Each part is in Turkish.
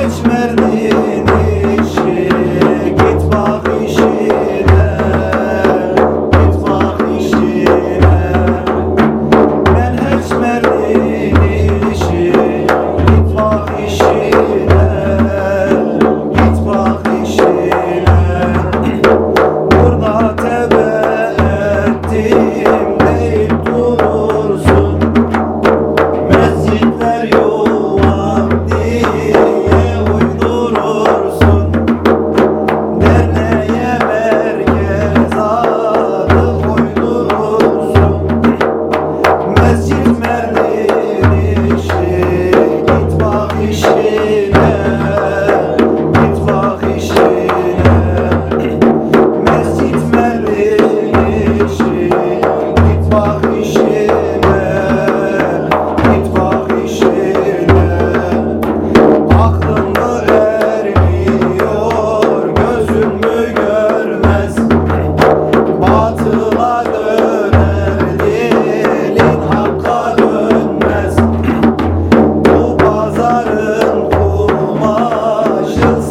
Geç merdin işi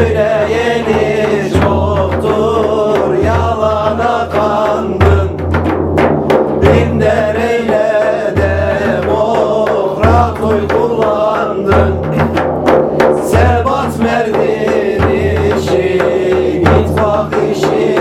söyleyeni çoktur yalana kandım Dindar eyle demokrat kullandın Sebat merdin işi git işi.